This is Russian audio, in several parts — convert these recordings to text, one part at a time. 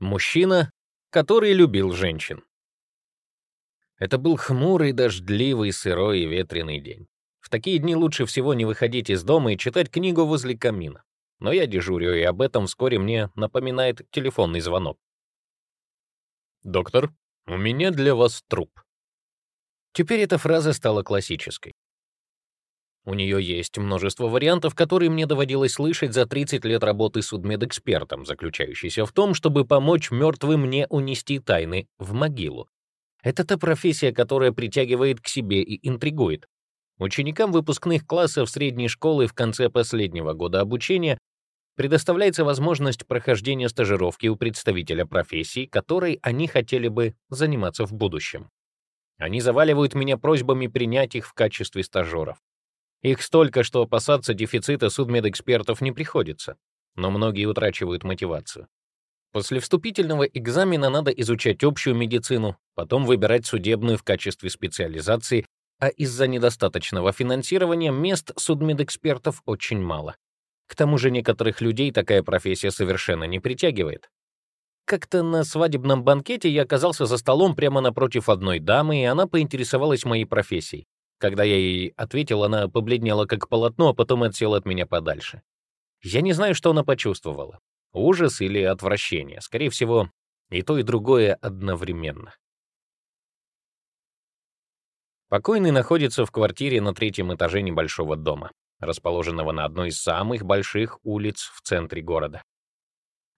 Мужчина, который любил женщин. Это был хмурый, дождливый, сырой и ветреный день. В такие дни лучше всего не выходить из дома и читать книгу возле камина. Но я дежурю, и об этом вскоре мне напоминает телефонный звонок. «Доктор, у меня для вас труп». Теперь эта фраза стала классической. У нее есть множество вариантов, которые мне доводилось слышать за 30 лет работы судмедэкспертом, заключающийся в том, чтобы помочь мертвым не унести тайны в могилу. Это та профессия, которая притягивает к себе и интригует. Ученикам выпускных классов средней школы в конце последнего года обучения предоставляется возможность прохождения стажировки у представителя профессии, которой они хотели бы заниматься в будущем. Они заваливают меня просьбами принять их в качестве стажеров. Их столько, что опасаться дефицита судмедэкспертов не приходится, но многие утрачивают мотивацию. После вступительного экзамена надо изучать общую медицину, потом выбирать судебную в качестве специализации, а из-за недостаточного финансирования мест судмедэкспертов очень мало. К тому же некоторых людей такая профессия совершенно не притягивает. Как-то на свадебном банкете я оказался за столом прямо напротив одной дамы, и она поинтересовалась моей профессией. Когда я ей ответил, она побледнела как полотно, а потом отсела от меня подальше. Я не знаю, что она почувствовала. Ужас или отвращение. Скорее всего, и то, и другое одновременно. Покойный находится в квартире на третьем этаже небольшого дома, расположенного на одной из самых больших улиц в центре города.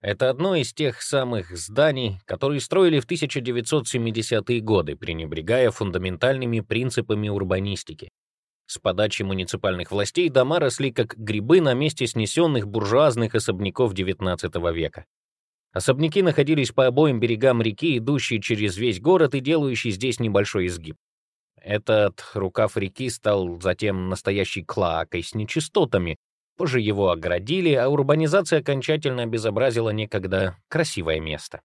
Это одно из тех самых зданий, которые строили в 1970-е годы, пренебрегая фундаментальными принципами урбанистики. С подачи муниципальных властей дома росли как грибы на месте снесенных буржуазных особняков XIX века. Особняки находились по обоим берегам реки, идущей через весь город и делающей здесь небольшой изгиб. Этот рукав реки стал затем настоящей клоакой с нечистотами, Позже его оградили, а урбанизация окончательно обезобразила некогда красивое место.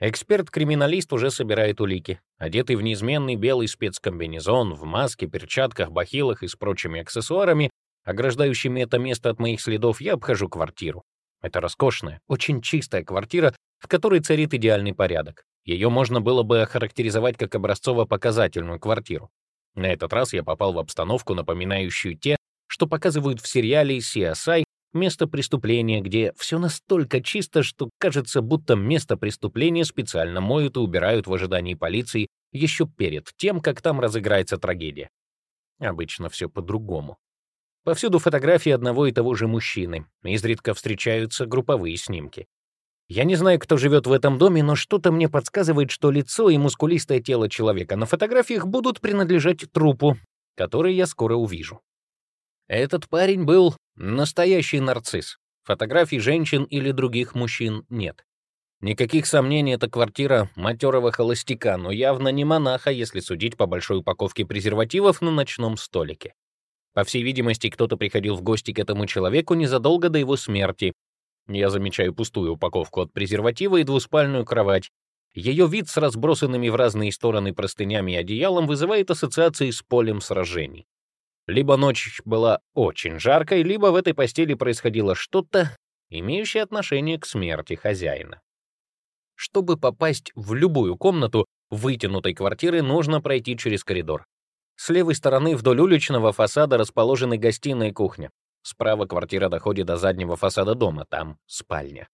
Эксперт-криминалист уже собирает улики. Одетый в неизменный белый спецкомбинезон, в маске, перчатках, бахилах и с прочими аксессуарами, ограждающими это место от моих следов, я обхожу квартиру. Это роскошная, очень чистая квартира, в которой царит идеальный порядок. Ее можно было бы охарактеризовать как образцово-показательную квартиру. На этот раз я попал в обстановку, напоминающую те, что показывают в сериале CSI место преступления, где все настолько чисто, что кажется, будто место преступления специально моют и убирают в ожидании полиции еще перед тем, как там разыграется трагедия. Обычно все по-другому. Повсюду фотографии одного и того же мужчины, изредка встречаются групповые снимки. Я не знаю, кто живет в этом доме, но что-то мне подсказывает, что лицо и мускулистое тело человека на фотографиях будут принадлежать трупу, который я скоро увижу. Этот парень был настоящий нарцисс. Фотографий женщин или других мужчин нет. Никаких сомнений, это квартира матерого холостяка, но явно не монаха, если судить по большой упаковке презервативов на ночном столике. По всей видимости, кто-то приходил в гости к этому человеку незадолго до его смерти. Я замечаю пустую упаковку от презерватива и двуспальную кровать. Ее вид с разбросанными в разные стороны простынями и одеялом вызывает ассоциации с полем сражений. Либо ночь была очень жаркой, либо в этой постели происходило что-то, имеющее отношение к смерти хозяина. Чтобы попасть в любую комнату вытянутой квартиры, нужно пройти через коридор. С левой стороны вдоль уличного фасада расположены гостиная и кухня. Справа квартира доходит до заднего фасада дома, там спальня.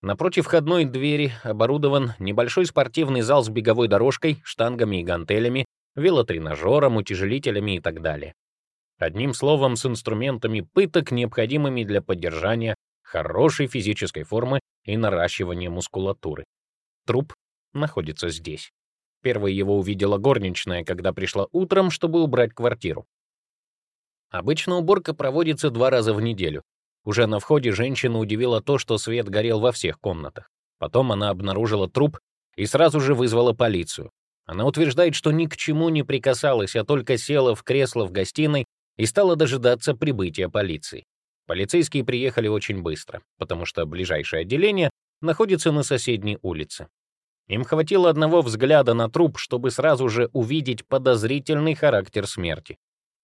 Напротив входной двери оборудован небольшой спортивный зал с беговой дорожкой, штангами и гантелями, велотренажером, утяжелителями и так далее. Одним словом, с инструментами пыток, необходимыми для поддержания хорошей физической формы и наращивания мускулатуры. Труп находится здесь. Первой его увидела горничная, когда пришла утром, чтобы убрать квартиру. Обычно уборка проводится два раза в неделю. Уже на входе женщина удивила то, что свет горел во всех комнатах. Потом она обнаружила труп и сразу же вызвала полицию. Она утверждает, что ни к чему не прикасалась, а только села в кресло в гостиной и стала дожидаться прибытия полиции. Полицейские приехали очень быстро, потому что ближайшее отделение находится на соседней улице. Им хватило одного взгляда на труп, чтобы сразу же увидеть подозрительный характер смерти.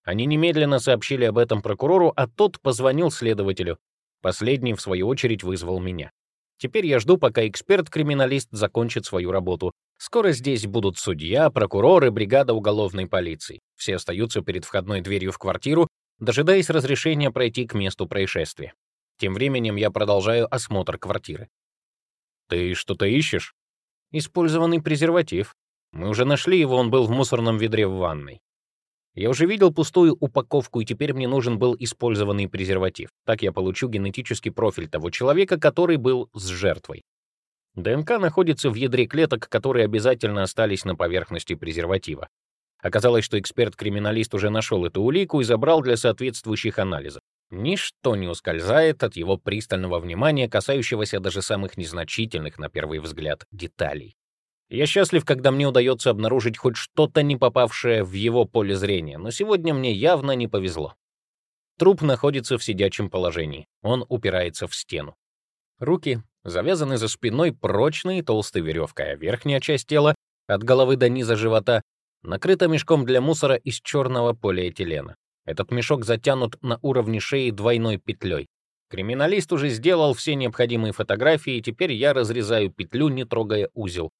Они немедленно сообщили об этом прокурору, а тот позвонил следователю. Последний, в свою очередь, вызвал меня. Теперь я жду, пока эксперт-криминалист закончит свою работу. Скоро здесь будут судья, прокуроры, бригада уголовной полиции. Все остаются перед входной дверью в квартиру, дожидаясь разрешения пройти к месту происшествия. Тем временем я продолжаю осмотр квартиры. «Ты что-то ищешь?» «Использованный презерватив. Мы уже нашли его, он был в мусорном ведре в ванной. Я уже видел пустую упаковку, и теперь мне нужен был использованный презерватив. Так я получу генетический профиль того человека, который был с жертвой. ДНК находится в ядре клеток, которые обязательно остались на поверхности презерватива. Оказалось, что эксперт-криминалист уже нашел эту улику и забрал для соответствующих анализов. Ничто не ускользает от его пристального внимания, касающегося даже самых незначительных, на первый взгляд, деталей. Я счастлив, когда мне удается обнаружить хоть что-то, не попавшее в его поле зрения, но сегодня мне явно не повезло. Труп находится в сидячем положении. Он упирается в стену. Руки завязаны за спиной прочной толстой веревкой, а верхняя часть тела, от головы до низа живота, накрыта мешком для мусора из черного полиэтилена. Этот мешок затянут на уровне шеи двойной петлей. Криминалист уже сделал все необходимые фотографии, и теперь я разрезаю петлю, не трогая узел.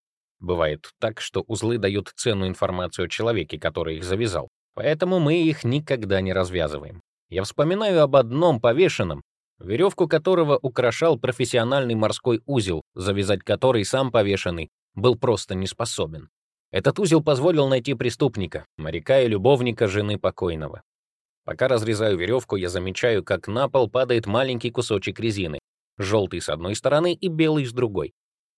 Бывает так, что узлы дают ценную информацию о человеке, который их завязал. Поэтому мы их никогда не развязываем. Я вспоминаю об одном повешенном, веревку которого украшал профессиональный морской узел, завязать который сам повешенный был просто не способен. Этот узел позволил найти преступника, моряка и любовника жены покойного. Пока разрезаю веревку, я замечаю, как на пол падает маленький кусочек резины, желтый с одной стороны и белый с другой.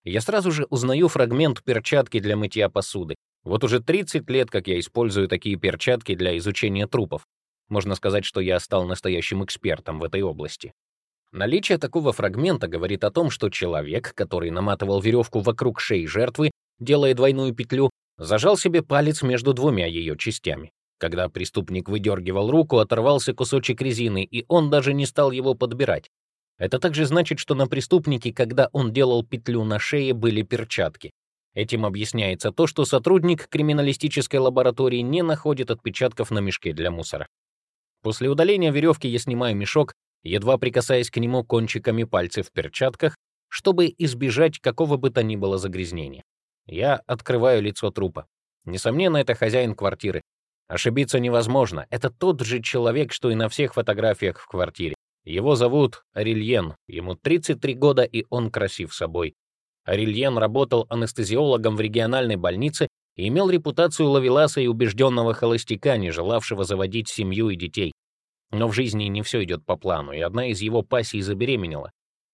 Я сразу же узнаю фрагмент перчатки для мытья посуды. Вот уже 30 лет, как я использую такие перчатки для изучения трупов. Можно сказать, что я стал настоящим экспертом в этой области. Наличие такого фрагмента говорит о том, что человек, который наматывал веревку вокруг шеи жертвы, делая двойную петлю, зажал себе палец между двумя ее частями. Когда преступник выдергивал руку, оторвался кусочек резины, и он даже не стал его подбирать. Это также значит, что на преступнике, когда он делал петлю на шее, были перчатки. Этим объясняется то, что сотрудник криминалистической лаборатории не находит отпечатков на мешке для мусора. После удаления веревки я снимаю мешок, едва прикасаясь к нему кончиками пальцев в перчатках, чтобы избежать какого бы то ни было загрязнения. Я открываю лицо трупа. Несомненно, это хозяин квартиры. Ошибиться невозможно. Это тот же человек, что и на всех фотографиях в квартире. Его зовут Арильен, ему 33 года, и он красив собой. Арильен работал анестезиологом в региональной больнице и имел репутацию ловеласа и убежденного холостяка, не желавшего заводить семью и детей. Но в жизни не все идет по плану, и одна из его пассий забеременела.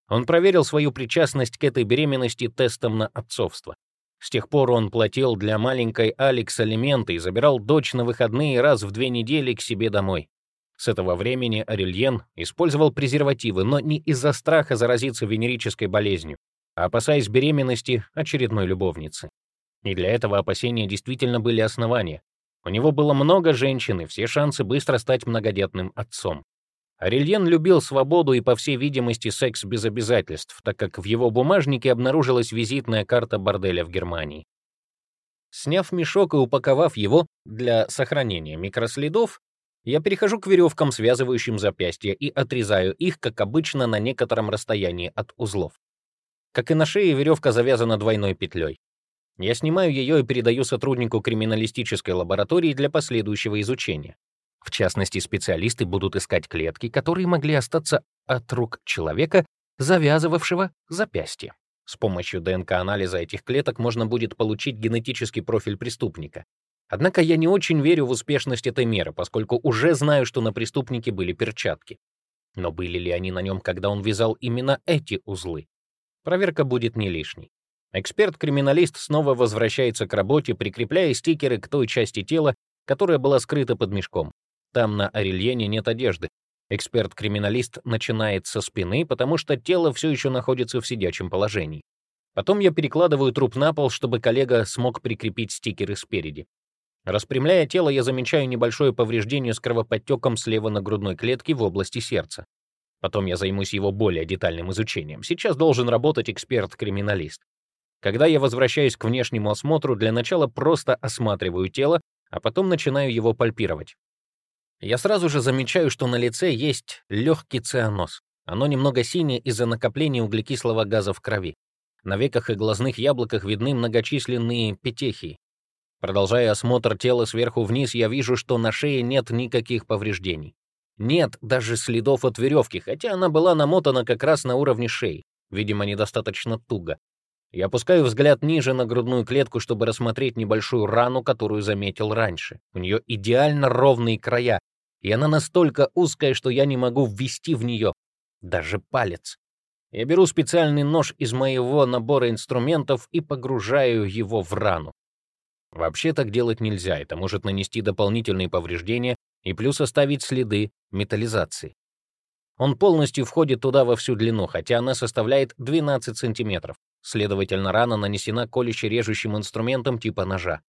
Он проверил свою причастность к этой беременности тестом на отцовство. С тех пор он платил для маленькой Алекс алименты и забирал дочь на выходные раз в две недели к себе домой. С этого времени Арельен использовал презервативы, но не из-за страха заразиться венерической болезнью, а опасаясь беременности очередной любовницы. И для этого опасения действительно были основания. У него было много женщин и все шансы быстро стать многодетным отцом. Арельен любил свободу и, по всей видимости, секс без обязательств, так как в его бумажнике обнаружилась визитная карта борделя в Германии. Сняв мешок и упаковав его для сохранения микроследов, я перехожу к веревкам, связывающим запястья, и отрезаю их, как обычно, на некотором расстоянии от узлов. Как и на шее, веревка завязана двойной петлей. Я снимаю ее и передаю сотруднику криминалистической лаборатории для последующего изучения. В частности, специалисты будут искать клетки, которые могли остаться от рук человека, завязывавшего запястье. С помощью ДНК-анализа этих клеток можно будет получить генетический профиль преступника. Однако я не очень верю в успешность этой меры, поскольку уже знаю, что на преступнике были перчатки. Но были ли они на нем, когда он вязал именно эти узлы? Проверка будет не лишней. Эксперт-криминалист снова возвращается к работе, прикрепляя стикеры к той части тела, которая была скрыта под мешком. Там на Арельене нет одежды. Эксперт-криминалист начинает со спины, потому что тело все еще находится в сидячем положении. Потом я перекладываю труп на пол, чтобы коллега смог прикрепить стикеры спереди. Распрямляя тело, я замечаю небольшое повреждение с кровоподтеком слева на грудной клетке в области сердца. Потом я займусь его более детальным изучением. Сейчас должен работать эксперт-криминалист. Когда я возвращаюсь к внешнему осмотру, для начала просто осматриваю тело, а потом начинаю его пальпировать. Я сразу же замечаю, что на лице есть легкий цианоз. Оно немного синее из-за накопления углекислого газа в крови. На веках и глазных яблоках видны многочисленные петехии. Продолжая осмотр тела сверху вниз, я вижу, что на шее нет никаких повреждений. Нет даже следов от веревки, хотя она была намотана как раз на уровне шеи. Видимо, недостаточно туго. Я опускаю взгляд ниже на грудную клетку, чтобы рассмотреть небольшую рану, которую заметил раньше. У нее идеально ровные края, и она настолько узкая, что я не могу ввести в нее даже палец. Я беру специальный нож из моего набора инструментов и погружаю его в рану. Вообще так делать нельзя, это может нанести дополнительные повреждения и плюс оставить следы металлизации. Он полностью входит туда во всю длину, хотя она составляет 12 сантиметров. Следовательно, рана нанесена колюще-режущим инструментом типа ножа.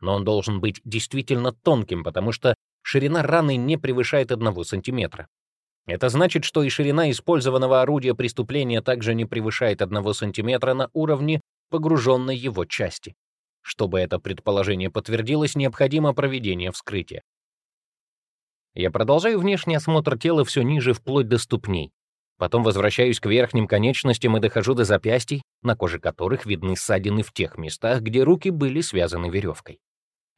Но он должен быть действительно тонким, потому что ширина раны не превышает 1 сантиметра. Это значит, что и ширина использованного орудия преступления также не превышает 1 сантиметра на уровне погруженной его части. Чтобы это предположение подтвердилось, необходимо проведение вскрытия. Я продолжаю внешний осмотр тела все ниже, вплоть до ступней. Потом возвращаюсь к верхним конечностям и дохожу до запястий, на коже которых видны ссадины в тех местах, где руки были связаны веревкой.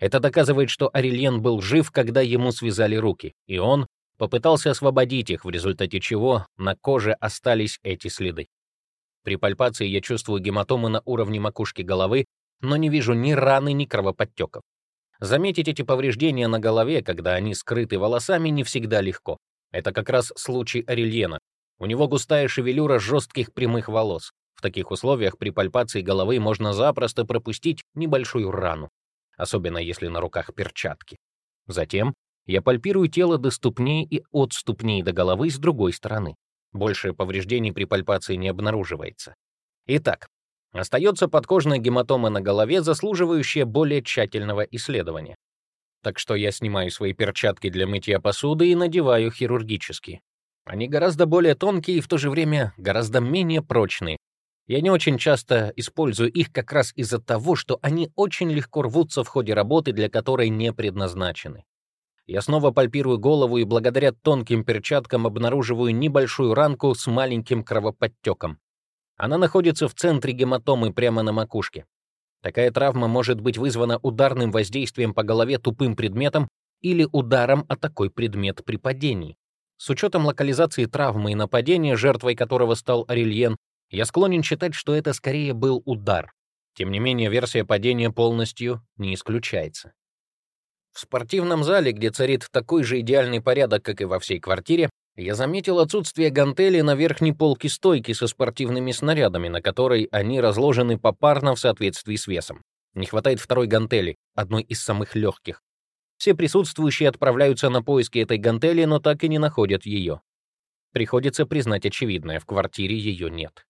Это доказывает, что Арельен был жив, когда ему связали руки, и он попытался освободить их, в результате чего на коже остались эти следы. При пальпации я чувствую гематомы на уровне макушки головы, но не вижу ни раны, ни кровоподтеков. Заметить эти повреждения на голове, когда они скрыты волосами, не всегда легко. Это как раз случай Арельена. У него густая шевелюра жестких прямых волос. В таких условиях при пальпации головы можно запросто пропустить небольшую рану, особенно если на руках перчатки. Затем я пальпирую тело до ступней и от ступней до головы с другой стороны. Больше повреждений при пальпации не обнаруживается. Итак, остается подкожная гематома на голове, заслуживающая более тщательного исследования. Так что я снимаю свои перчатки для мытья посуды и надеваю хирургические. Они гораздо более тонкие и в то же время гораздо менее прочные. Я не очень часто использую их как раз из-за того, что они очень легко рвутся в ходе работы, для которой не предназначены. Я снова пальпирую голову и благодаря тонким перчаткам обнаруживаю небольшую ранку с маленьким кровоподтеком. Она находится в центре гематомы прямо на макушке. Такая травма может быть вызвана ударным воздействием по голове тупым предметом или ударом о такой предмет при падении. С учетом локализации травмы и нападения, жертвой которого стал Арельен, я склонен считать, что это скорее был удар. Тем не менее, версия падения полностью не исключается. В спортивном зале, где царит такой же идеальный порядок, как и во всей квартире, я заметил отсутствие гантелей на верхней полке стойки со спортивными снарядами, на которой они разложены попарно в соответствии с весом. Не хватает второй гантели, одной из самых легких. Все присутствующие отправляются на поиски этой гантели, но так и не находят ее. Приходится признать очевидное, в квартире ее нет.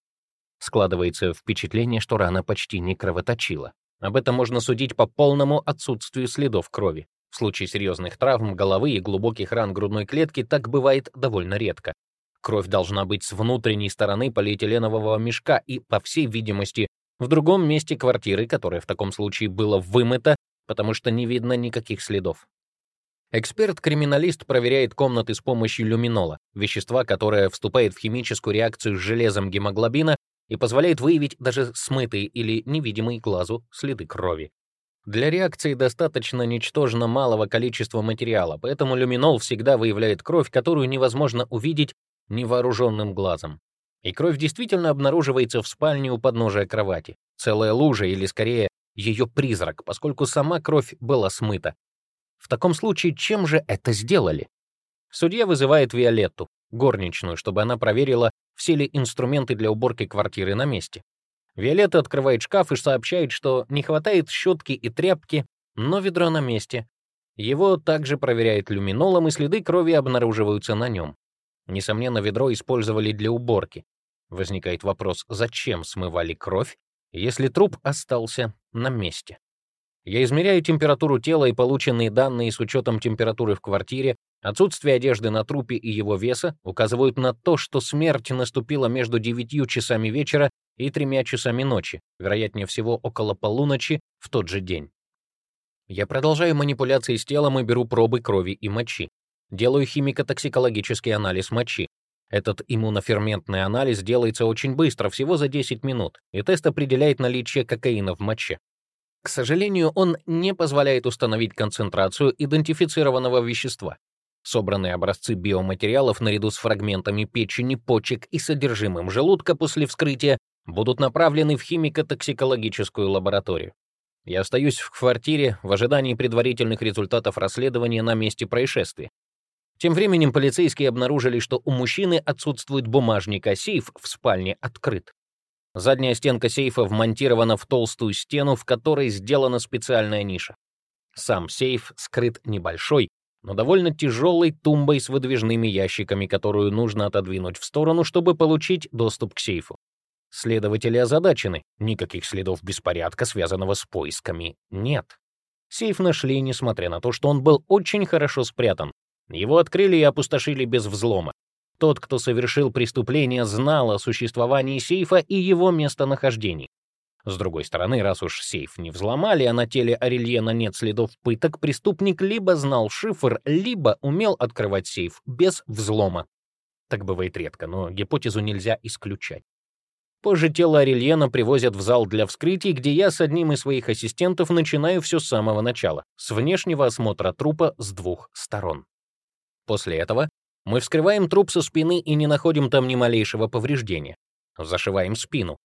Складывается впечатление, что рана почти не кровоточила. Об этом можно судить по полному отсутствию следов крови. В случае серьезных травм головы и глубоких ран грудной клетки так бывает довольно редко. Кровь должна быть с внутренней стороны полиэтиленового мешка и, по всей видимости, в другом месте квартиры, которое в таком случае было вымыто, потому что не видно никаких следов. Эксперт-криминалист проверяет комнаты с помощью люминола, вещества, которое вступает в химическую реакцию с железом гемоглобина и позволяет выявить даже смытые или невидимые глазу следы крови. Для реакции достаточно ничтожно малого количества материала, поэтому люминол всегда выявляет кровь, которую невозможно увидеть невооруженным глазом. И кровь действительно обнаруживается в спальне у подножия кровати. Целая лужа, или скорее ее призрак, поскольку сама кровь была смыта. В таком случае чем же это сделали? Судья вызывает Виолетту, горничную, чтобы она проверила, все ли инструменты для уборки квартиры на месте. Виолетта открывает шкаф и сообщает, что не хватает щетки и тряпки, но ведро на месте. Его также проверяет люминолом, и следы крови обнаруживаются на нем. Несомненно, ведро использовали для уборки. Возникает вопрос, зачем смывали кровь, если труп остался на месте? Я измеряю температуру тела и полученные данные с учетом температуры в квартире, Отсутствие одежды на трупе и его веса указывают на то, что смерть наступила между 9 часами вечера и 3 часами ночи, вероятнее всего около полуночи в тот же день. Я продолжаю манипуляции с телом и беру пробы крови и мочи. Делаю химико-токсикологический анализ мочи. Этот иммуноферментный анализ делается очень быстро, всего за 10 минут, и тест определяет наличие кокаина в моче. К сожалению, он не позволяет установить концентрацию идентифицированного вещества. Собранные образцы биоматериалов наряду с фрагментами печени, почек и содержимым желудка после вскрытия будут направлены в химико-токсикологическую лабораторию. Я остаюсь в квартире в ожидании предварительных результатов расследования на месте происшествия. Тем временем полицейские обнаружили, что у мужчины отсутствует бумажник, а сейф в спальне открыт. Задняя стенка сейфа вмонтирована в толстую стену, в которой сделана специальная ниша. Сам сейф скрыт небольшой, но довольно тяжелой тумбой с выдвижными ящиками, которую нужно отодвинуть в сторону, чтобы получить доступ к сейфу. Следователи озадачены. Никаких следов беспорядка, связанного с поисками, нет. Сейф нашли, несмотря на то, что он был очень хорошо спрятан. Его открыли и опустошили без взлома. Тот, кто совершил преступление, знал о существовании сейфа и его местонахождении. С другой стороны, раз уж сейф не взломали, а на теле Арельена нет следов пыток, преступник либо знал шифр, либо умел открывать сейф без взлома. Так бывает редко, но гипотезу нельзя исключать. Позже тело Арельена привозят в зал для вскрытий, где я с одним из своих ассистентов начинаю все с самого начала, с внешнего осмотра трупа с двух сторон. После этого мы вскрываем труп со спины и не находим там ни малейшего повреждения. Зашиваем спину,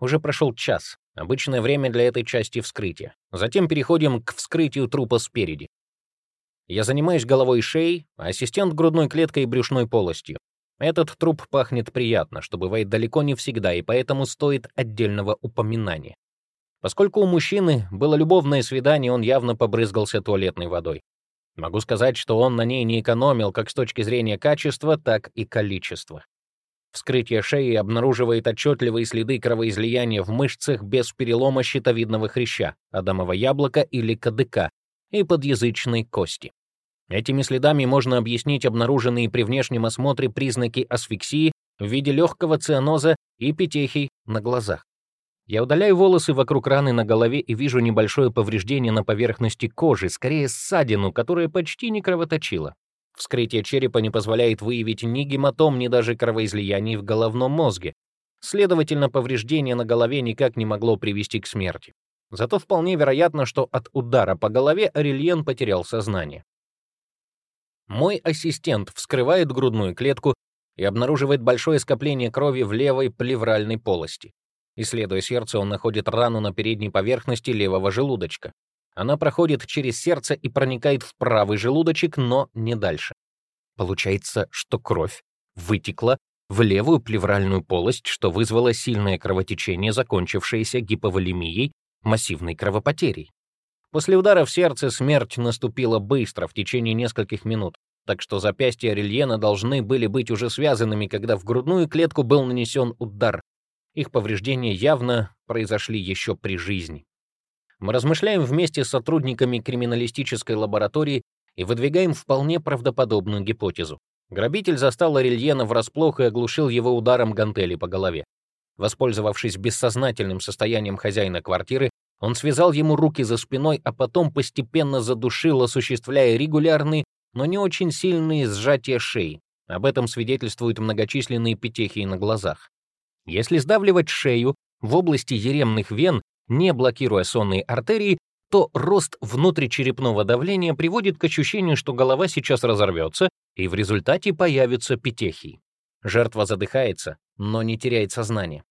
уже прошел час, обычное время для этой части вскрытия. Затем переходим к вскрытию трупа спереди. Я занимаюсь головой и шеей, а ассистент — грудной клеткой и брюшной полостью. Этот труп пахнет приятно, что бывает далеко не всегда, и поэтому стоит отдельного упоминания. Поскольку у мужчины было любовное свидание, он явно побрызгался туалетной водой. Могу сказать, что он на ней не экономил как с точки зрения качества, так и количества. Вскрытие шеи обнаруживает отчетливые следы кровоизлияния в мышцах без перелома щитовидного хряща, адамового яблока или кадыка и подъязычной кости. Этими следами можно объяснить обнаруженные при внешнем осмотре признаки асфиксии в виде легкого цианоза и петехий на глазах. Я удаляю волосы вокруг раны на голове и вижу небольшое повреждение на поверхности кожи, скорее ссадину, которая почти не кровоточила. Вскрытие черепа не позволяет выявить ни гематом, ни даже кровоизлияний в головном мозге. Следовательно, повреждение на голове никак не могло привести к смерти. Зато вполне вероятно, что от удара по голове Арельен потерял сознание. Мой ассистент вскрывает грудную клетку и обнаруживает большое скопление крови в левой плевральной полости. Исследуя сердце, он находит рану на передней поверхности левого желудочка. Она проходит через сердце и проникает в правый желудочек, но не дальше. Получается, что кровь вытекла в левую плевральную полость, что вызвало сильное кровотечение, закончившееся гиповолемией, массивной кровопотерей. После удара в сердце смерть наступила быстро, в течение нескольких минут, так что запястья Рельена должны были быть уже связанными, когда в грудную клетку был нанесен удар. Их повреждения явно произошли еще при жизни. Мы размышляем вместе с сотрудниками криминалистической лаборатории и выдвигаем вполне правдоподобную гипотезу. Грабитель застал Арельена врасплох и оглушил его ударом гантели по голове. Воспользовавшись бессознательным состоянием хозяина квартиры, он связал ему руки за спиной, а потом постепенно задушил, осуществляя регулярные, но не очень сильные сжатия шеи. Об этом свидетельствуют многочисленные петехи на глазах. Если сдавливать шею в области еремных вен, не блокируя сонные артерии, то рост внутричерепного давления приводит к ощущению, что голова сейчас разорвется, и в результате появятся петехи. Жертва задыхается, но не теряет сознание.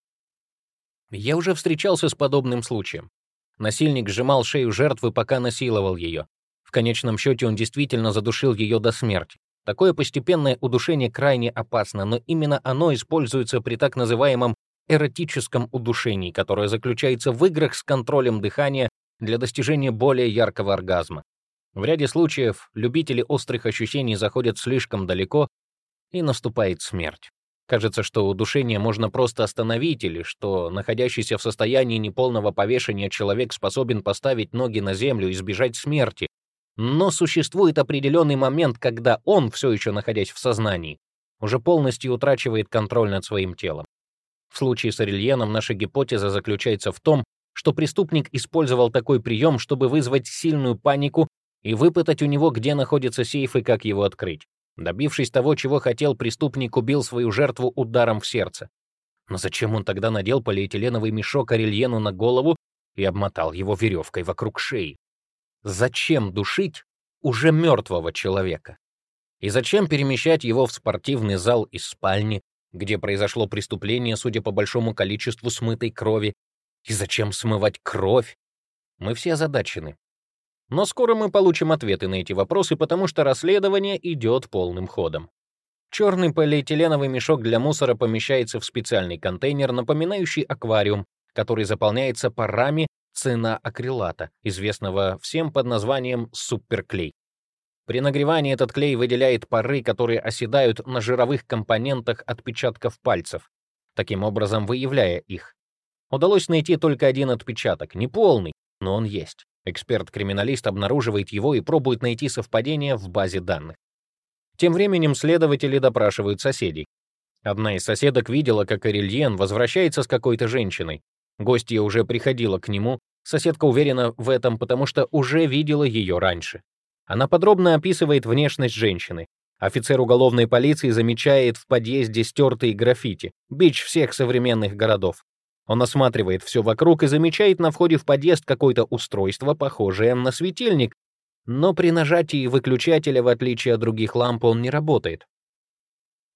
Я уже встречался с подобным случаем. Насильник сжимал шею жертвы, пока насиловал ее. В конечном счете он действительно задушил ее до смерти. Такое постепенное удушение крайне опасно, но именно оно используется при так называемом эротическом удушении, которое заключается в играх с контролем дыхания для достижения более яркого оргазма. В ряде случаев любители острых ощущений заходят слишком далеко, и наступает смерть. Кажется, что удушение можно просто остановить, или что находящийся в состоянии неполного повешения человек способен поставить ноги на землю и избежать смерти. Но существует определенный момент, когда он, все еще находясь в сознании, уже полностью утрачивает контроль над своим телом. В случае с Арельеном наша гипотеза заключается в том, что преступник использовал такой прием, чтобы вызвать сильную панику и выпытать у него, где находится сейф и как его открыть. Добившись того, чего хотел, преступник убил свою жертву ударом в сердце. Но зачем он тогда надел полиэтиленовый мешок Арельену на голову и обмотал его веревкой вокруг шеи? Зачем душить уже мертвого человека? И зачем перемещать его в спортивный зал из спальни, где произошло преступление, судя по большому количеству смытой крови? И зачем смывать кровь? Мы все озадачены. Но скоро мы получим ответы на эти вопросы, потому что расследование идет полным ходом. Черный полиэтиленовый мешок для мусора помещается в специальный контейнер, напоминающий аквариум, который заполняется парами циноакрилата, известного всем под названием суперклей. При нагревании этот клей выделяет пары, которые оседают на жировых компонентах отпечатков пальцев, таким образом выявляя их. Удалось найти только один отпечаток, не полный, но он есть. Эксперт-криминалист обнаруживает его и пробует найти совпадение в базе данных. Тем временем следователи допрашивают соседей. Одна из соседок видела, как Арельен возвращается с какой-то женщиной. Гостья уже приходила к нему, соседка уверена в этом, потому что уже видела ее раньше. Она подробно описывает внешность женщины. Офицер уголовной полиции замечает в подъезде стертые граффити, бич всех современных городов. Он осматривает все вокруг и замечает на входе в подъезд какое-то устройство, похожее на светильник, но при нажатии выключателя, в отличие от других ламп, он не работает.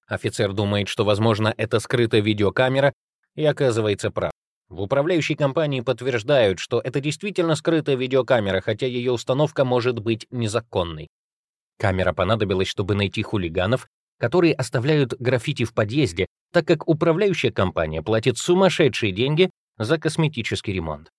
Офицер думает, что, возможно, это скрытая видеокамера, и оказывается прав. В управляющей компании подтверждают, что это действительно скрытая видеокамера, хотя ее установка может быть незаконной. Камера понадобилась, чтобы найти хулиганов, которые оставляют граффити в подъезде, так как управляющая компания платит сумасшедшие деньги за косметический ремонт.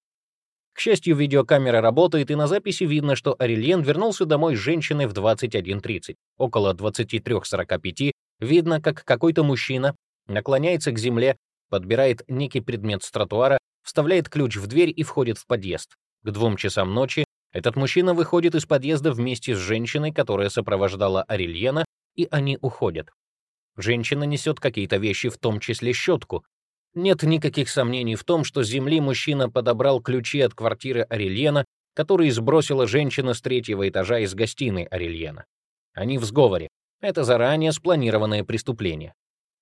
К счастью, видеокамера работает, и на записи видно, что Арельен вернулся домой с женщиной в 21.30. Около 23.45 видно, как какой-то мужчина наклоняется к земле, подбирает некий предмет с тротуара, вставляет ключ в дверь и входит в подъезд. К двум часам ночи этот мужчина выходит из подъезда вместе с женщиной, которая сопровождала Арельена, и они уходят. Женщина несет какие-то вещи, в том числе щетку, нет никаких сомнений в том, что с земли мужчина подобрал ключи от квартиры Арельена, которые сбросила женщина с третьего этажа из гостиной Арельена. Они в сговоре. Это заранее спланированное преступление.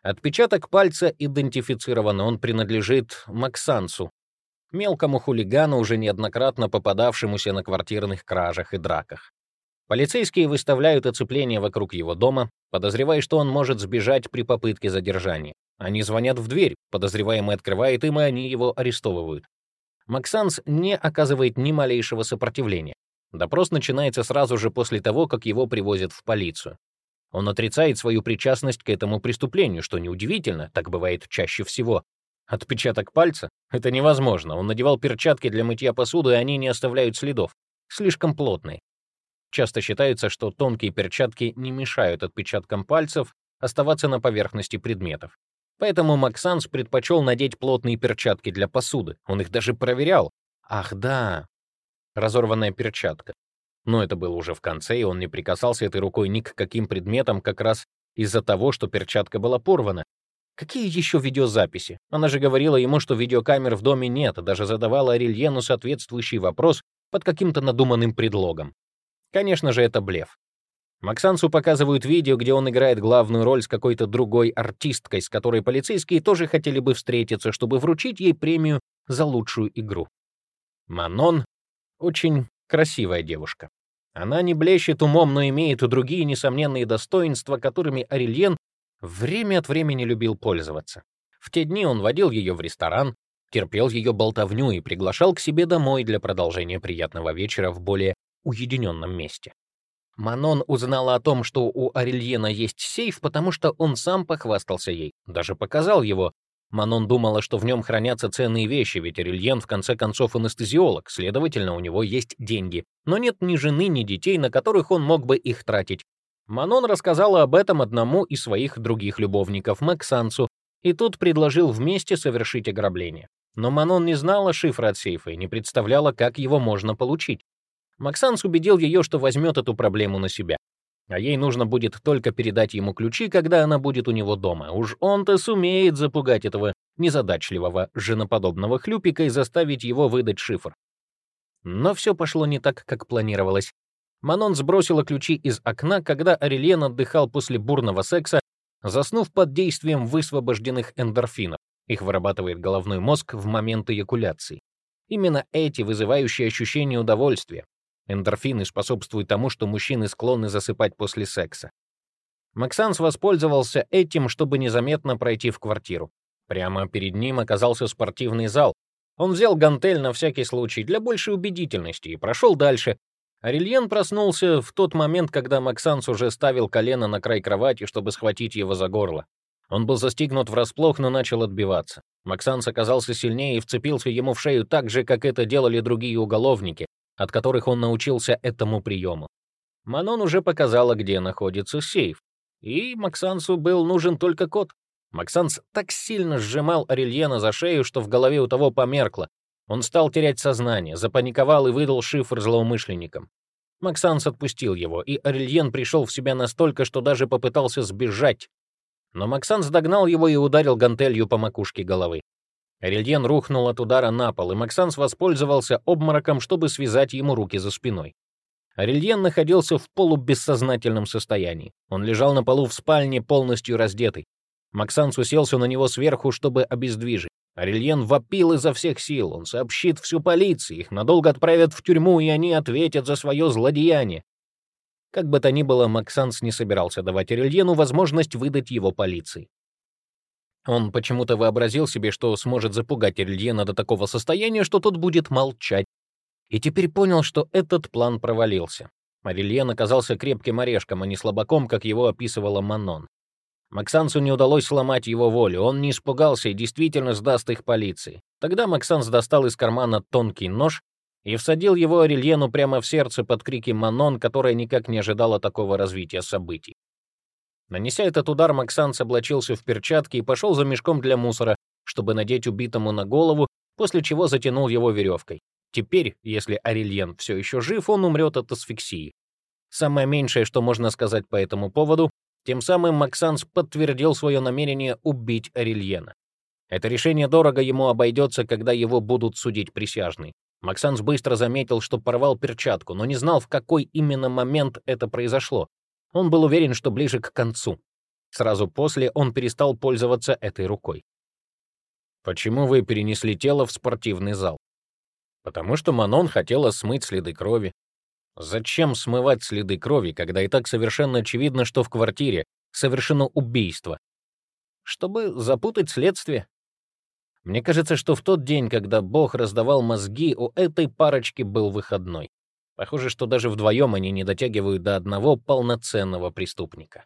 Отпечаток пальца идентифицирован, он принадлежит Максансу, мелкому хулигану, уже неоднократно попадавшемуся на квартирных кражах и драках. Полицейские выставляют оцепление вокруг его дома, подозревая, что он может сбежать при попытке задержания. Они звонят в дверь, подозреваемый открывает им, и они его арестовывают. Максанс не оказывает ни малейшего сопротивления. Допрос начинается сразу же после того, как его привозят в полицию. Он отрицает свою причастность к этому преступлению, что неудивительно, так бывает чаще всего. Отпечаток пальца? Это невозможно. Он надевал перчатки для мытья посуды, и они не оставляют следов. Слишком плотные. Часто считается, что тонкие перчатки не мешают отпечаткам пальцев оставаться на поверхности предметов. Поэтому Максанс предпочел надеть плотные перчатки для посуды. Он их даже проверял. Ах, да. Разорванная перчатка. Но это было уже в конце, и он не прикасался этой рукой ни к каким предметам как раз из-за того, что перчатка была порвана. Какие еще видеозаписи? Она же говорила ему, что видеокамер в доме нет, даже задавала Арельену соответствующий вопрос под каким-то надуманным предлогом. Конечно же, это блеф. Максансу показывают видео, где он играет главную роль с какой-то другой артисткой, с которой полицейские тоже хотели бы встретиться, чтобы вручить ей премию за лучшую игру. Манон — очень красивая девушка. Она не блещет умом, но имеет и другие несомненные достоинства, которыми Арельен время от времени любил пользоваться. В те дни он водил ее в ресторан, терпел ее болтовню и приглашал к себе домой для продолжения приятного вечера в более уединенном месте. Манон узнала о том, что у Арельена есть сейф, потому что он сам похвастался ей, даже показал его. Манон думала, что в нем хранятся ценные вещи, ведь Арельен в конце концов анестезиолог, следовательно, у него есть деньги. Но нет ни жены, ни детей, на которых он мог бы их тратить. Манон рассказала об этом одному из своих других любовников, Максансу, и тут предложил вместе совершить ограбление. Но Манон не знала шифра от сейфа и не представляла, как его можно получить. Максанс убедил ее, что возьмет эту проблему на себя. А ей нужно будет только передать ему ключи, когда она будет у него дома. Уж он-то сумеет запугать этого незадачливого, женоподобного хлюпика и заставить его выдать шифр. Но все пошло не так, как планировалось. Манон сбросила ключи из окна, когда Арельен отдыхал после бурного секса, заснув под действием высвобожденных эндорфинов. Их вырабатывает головной мозг в момент эякуляции. Именно эти вызывающие ощущение удовольствия. Эндорфины способствуют тому, что мужчины склонны засыпать после секса. Максанс воспользовался этим, чтобы незаметно пройти в квартиру. Прямо перед ним оказался спортивный зал. Он взял гантель на всякий случай для большей убедительности и прошел дальше, Арельен проснулся в тот момент, когда Максанс уже ставил колено на край кровати, чтобы схватить его за горло. Он был застигнут врасплох, но начал отбиваться. Максанс оказался сильнее и вцепился ему в шею так же, как это делали другие уголовники, от которых он научился этому приему. Манон уже показала, где находится сейф, и Максансу был нужен только код. Максанс так сильно сжимал Арельена за шею, что в голове у того померкло, он стал терять сознание, запаниковал и выдал шифр злоумышленникам. Максанс отпустил его, и Арельен пришел в себя настолько, что даже попытался сбежать. Но Максанс догнал его и ударил гантелью по макушке головы. Арельен рухнул от удара на пол, и Максанс воспользовался обмороком, чтобы связать ему руки за спиной. Арельен находился в полубессознательном состоянии. Он лежал на полу в спальне, полностью раздетый. Максанс уселся на него сверху, чтобы обездвижить. Арельен вопил изо всех сил. Он сообщит всю полиции, их надолго отправят в тюрьму, и они ответят за свое злодеяние. Как бы то ни было, Максанс не собирался давать Арельену возможность выдать его полиции. Он почему-то вообразил себе, что сможет запугать Арельена до такого состояния, что тот будет молчать. И теперь понял, что этот план провалился. Арельен оказался крепким орешком, а не слабаком, как его описывала Манон. Максансу не удалось сломать его волю, он не испугался и действительно сдаст их полиции. Тогда Максанс достал из кармана тонкий нож и всадил его Арельену прямо в сердце под крики Манон, которая никак не ожидала такого развития событий. Нанеся этот удар, Максанс облачился в перчатки и пошел за мешком для мусора, чтобы надеть убитому на голову, после чего затянул его веревкой. Теперь, если Арельен все еще жив, он умрет от асфиксии. Самое меньшее, что можно сказать по этому поводу, тем самым Максанс подтвердил свое намерение убить Арельена. Это решение дорого ему обойдется, когда его будут судить присяжные. Максанс быстро заметил, что порвал перчатку, но не знал, в какой именно момент это произошло. Он был уверен, что ближе к концу. Сразу после он перестал пользоваться этой рукой. «Почему вы перенесли тело в спортивный зал?» «Потому что Манон хотела смыть следы крови. Зачем смывать следы крови, когда и так совершенно очевидно, что в квартире совершено убийство? Чтобы запутать следствие. Мне кажется, что в тот день, когда Бог раздавал мозги, у этой парочки был выходной. Похоже, что даже вдвоем они не дотягивают до одного полноценного преступника.